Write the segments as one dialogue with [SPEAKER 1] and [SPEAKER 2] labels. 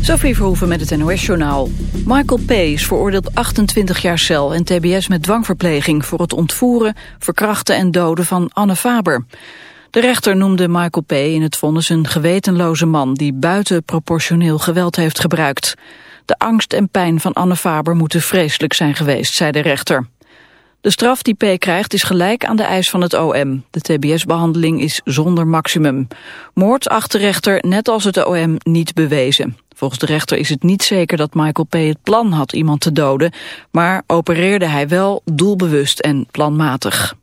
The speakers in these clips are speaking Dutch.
[SPEAKER 1] Sophie Verhoeven met het NOS-journaal. Michael P. is veroordeeld 28 jaar cel en tbs met dwangverpleging... voor het ontvoeren, verkrachten en doden van Anne Faber. De rechter noemde Michael P. in het vonnis een gewetenloze man... die buitenproportioneel geweld heeft gebruikt. De angst en pijn van Anne Faber moeten vreselijk zijn geweest, zei de rechter. De straf die P. krijgt is gelijk aan de eis van het OM. De tbs-behandeling is zonder maximum. Moord acht de rechter, net als het OM, niet bewezen. Volgens de rechter is het niet zeker dat Michael P. het plan had iemand te doden, maar opereerde hij wel doelbewust en planmatig.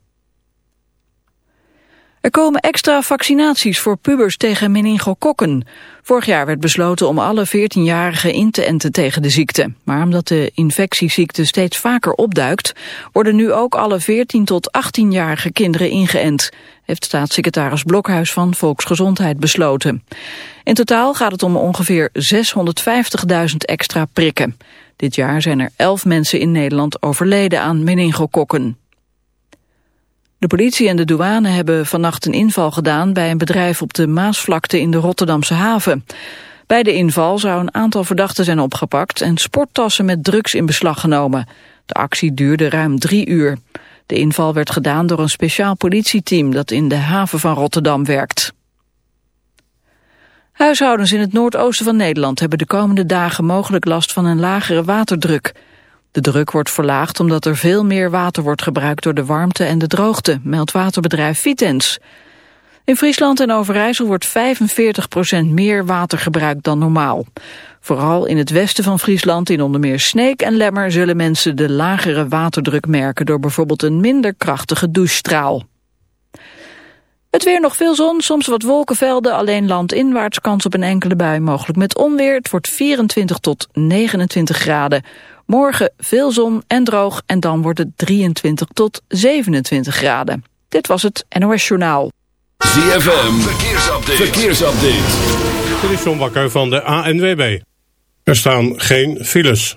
[SPEAKER 1] Er komen extra vaccinaties voor pubers tegen meningokokken. Vorig jaar werd besloten om alle 14-jarigen in te enten tegen de ziekte. Maar omdat de infectieziekte steeds vaker opduikt... worden nu ook alle 14 tot 18-jarige kinderen ingeënt... heeft staatssecretaris Blokhuis van Volksgezondheid besloten. In totaal gaat het om ongeveer 650.000 extra prikken. Dit jaar zijn er 11 mensen in Nederland overleden aan meningokokken. De politie en de douane hebben vannacht een inval gedaan bij een bedrijf op de Maasvlakte in de Rotterdamse haven. Bij de inval zou een aantal verdachten zijn opgepakt en sporttassen met drugs in beslag genomen. De actie duurde ruim drie uur. De inval werd gedaan door een speciaal politieteam dat in de haven van Rotterdam werkt. Huishoudens in het noordoosten van Nederland hebben de komende dagen mogelijk last van een lagere waterdruk. De druk wordt verlaagd omdat er veel meer water wordt gebruikt door de warmte en de droogte, meldt waterbedrijf Vitens. In Friesland en Overijssel wordt 45% meer water gebruikt dan normaal. Vooral in het westen van Friesland, in onder meer Sneek en Lemmer... zullen mensen de lagere waterdruk merken... door bijvoorbeeld een minder krachtige douchestraal. Het weer nog veel zon, soms wat wolkenvelden, alleen landinwaarts kans op een enkele bui, mogelijk met onweer. Het wordt 24 tot 29 graden. Morgen veel zon en droog en dan wordt het 23 tot 27 graden. Dit was het NOS Journaal.
[SPEAKER 2] ZFM, verkeersupdate. verkeersupdate.
[SPEAKER 3] Dit is John Bakker van de ANWB. Er staan geen files.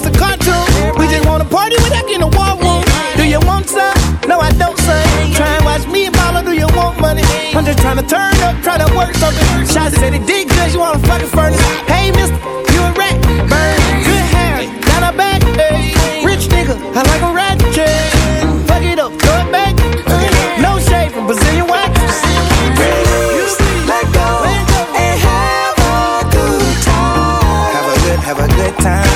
[SPEAKER 4] that's a cartoon. We just wanna party without getting a war room. Do you want some? No, I don't, son. Try and watch me and mama, do you want money? I'm just trying to turn up, try to work something. Shots said it did good, you wanna fucking furnace. Hey, mister, you a rat. Burn, good hair, down her back. Hey, rich nigga, I like a rat chain. Fuck it up, throw it back. No shade from Brazilian wax. You see, let go and have a good time. Have a good, have a good time.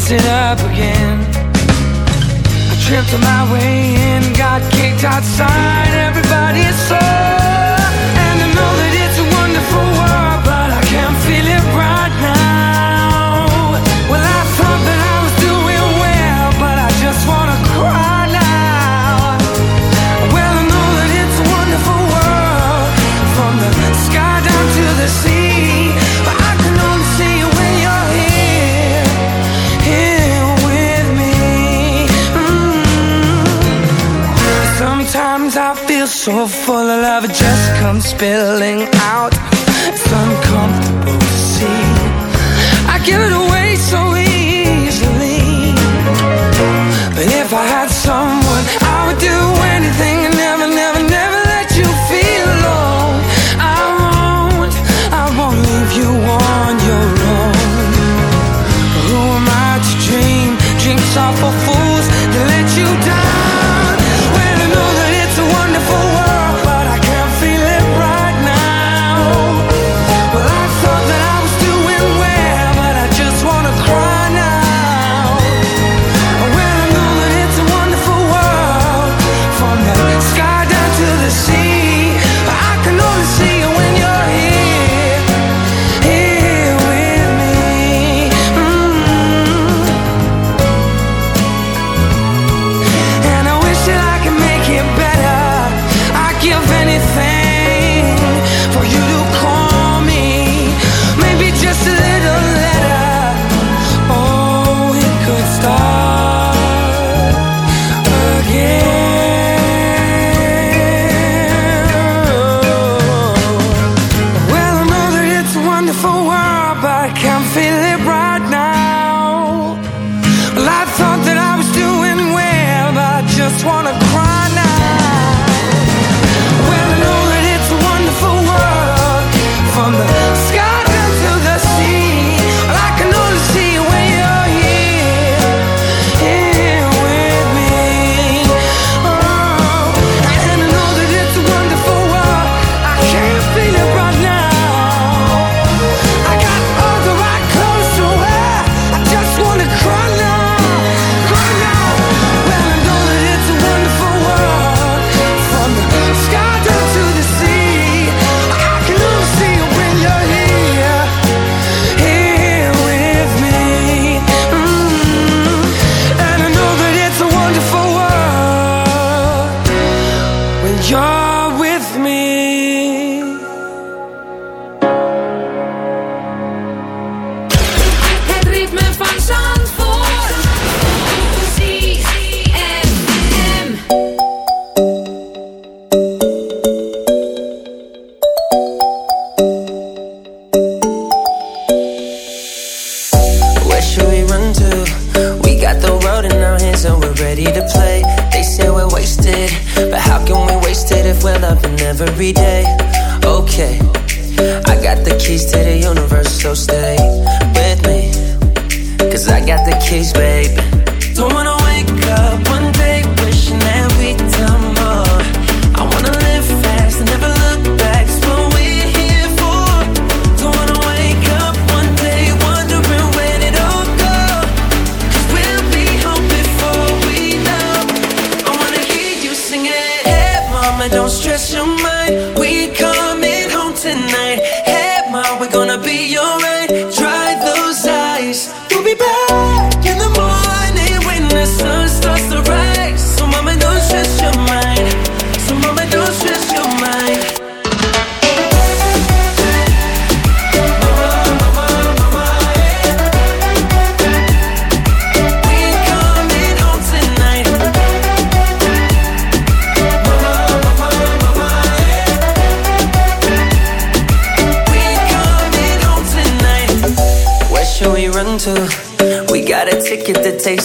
[SPEAKER 5] Mess it up again. I tripped on my way in, got kicked outside, everybody saw. love just comes spilling out. It's uncomfortable to see. I give it away.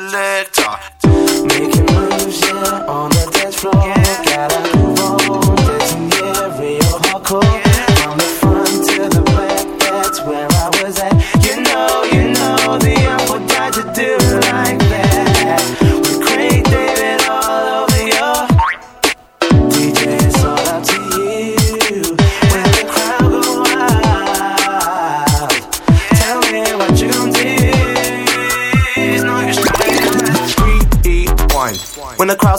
[SPEAKER 6] should.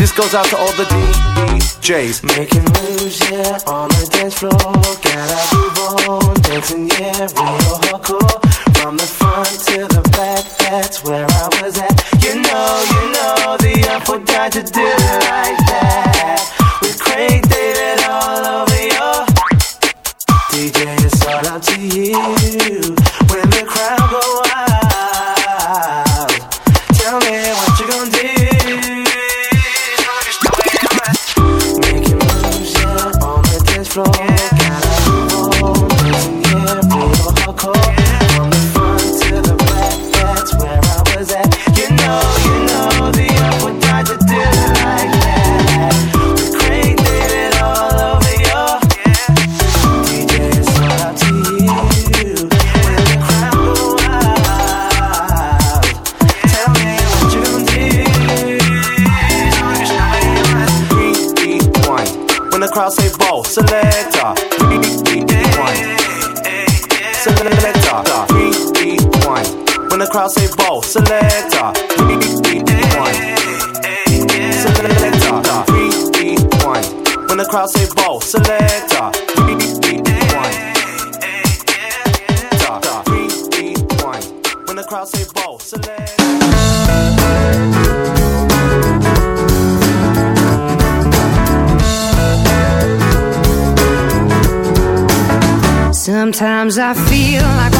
[SPEAKER 6] This goes out to all the DJs.
[SPEAKER 5] Making moves, yeah, on the dance floor. Gotta move on, dancing, yeah, real hardcore. From the front to the back, that's where I was at. You know, you know, the up what got to do.
[SPEAKER 6] selector. Three. Selector. When the crowd say ball, selector. When the crowd say ball.
[SPEAKER 7] Sometimes I feel like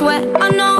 [SPEAKER 8] sweat. I know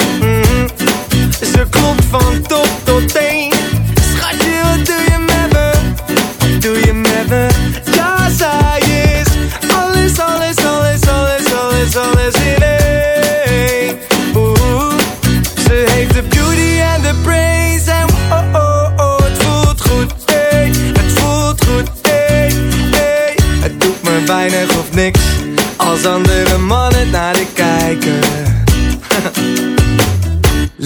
[SPEAKER 9] ze klopt van top tot teen. Schatje, wat doe je met me? Doe je met me? Ja, zij is Alles, alles, alles, alles, alles, alles in één. Ze heeft de beauty en de brains En oh, oh, oh, het voelt goed, hey. Het voelt goed, hey, hey. Het doet me weinig of niks Als andere mannen naar de kijken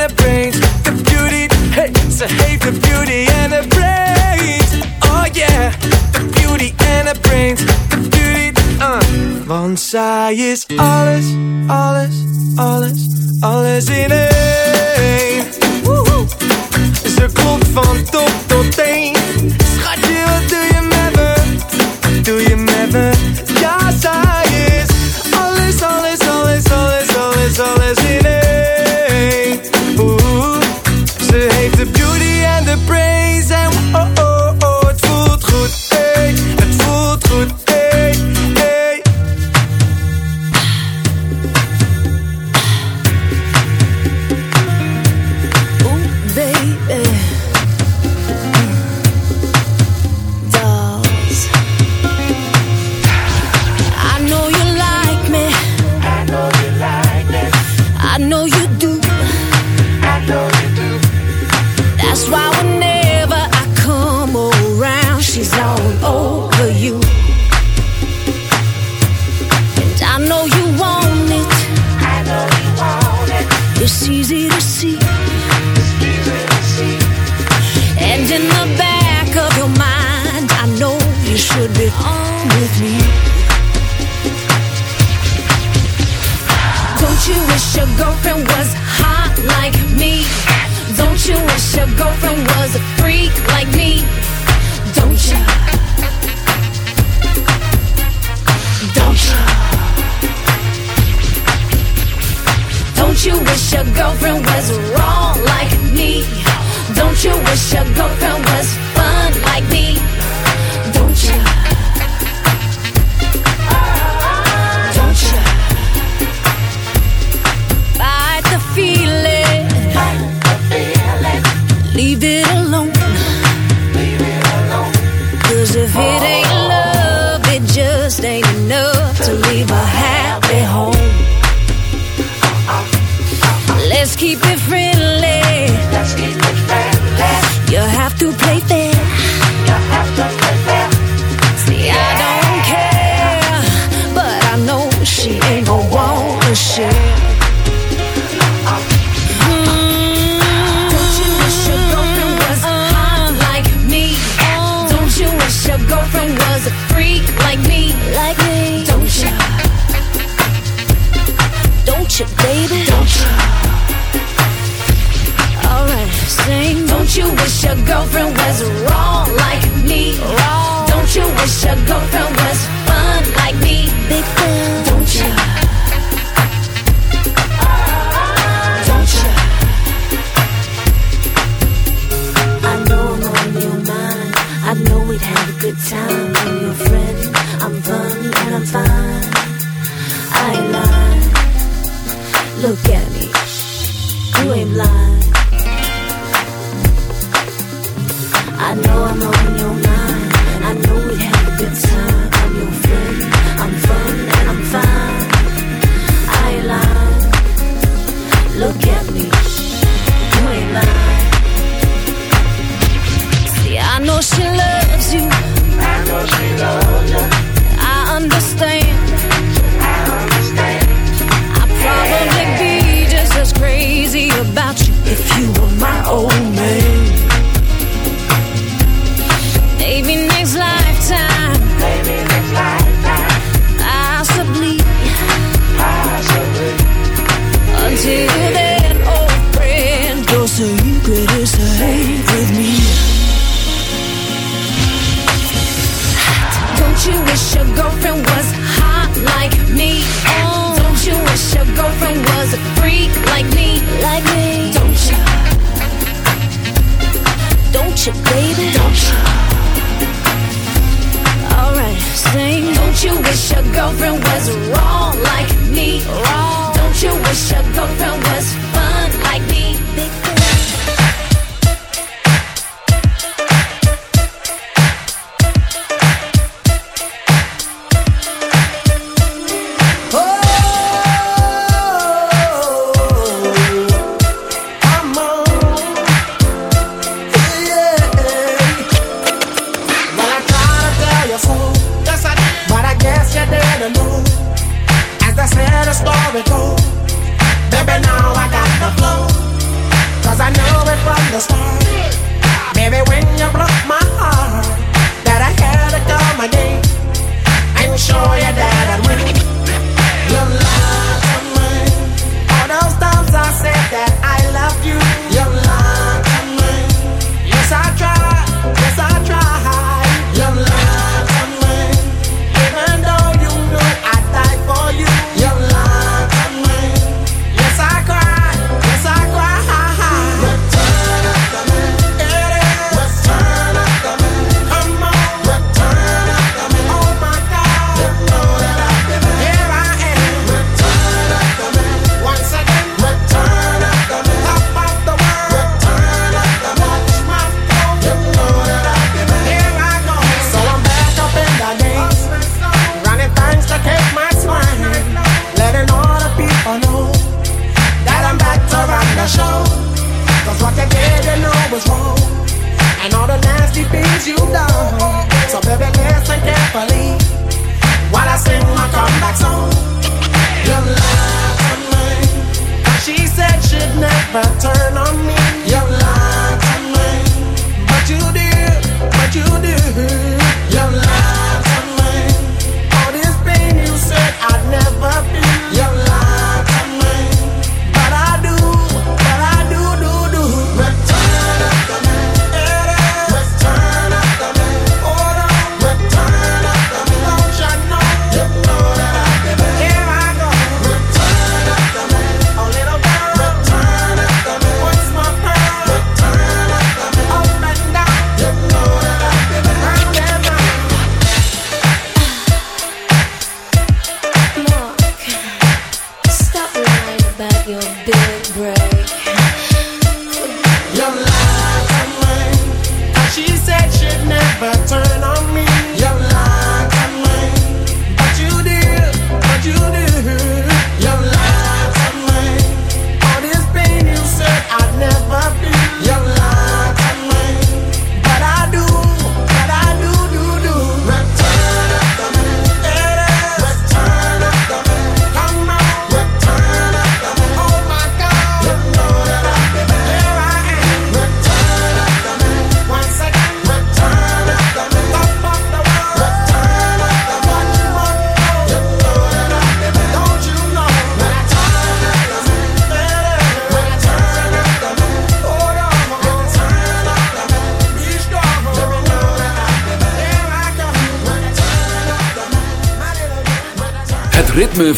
[SPEAKER 9] Beauty, tja, uh, beauty hey, ze heeft de beauty en de brains. Oh yeah, de beauty en de brains. De beauty, uh. Want zij is alles, alles, alles, alles in één. Ze klopt van top
[SPEAKER 10] you,
[SPEAKER 11] baby? Don't you? Alright, sing. Don't you wish your girlfriend was wrong like me? Wrong. Don't you wish your girlfriend was fun like me? Big fan. Don't you? Don't you? I know I'm on your mind. I know we'd have a good time. I'm your friend. I'm fun and I'm fine. Look at me, you ain't blind.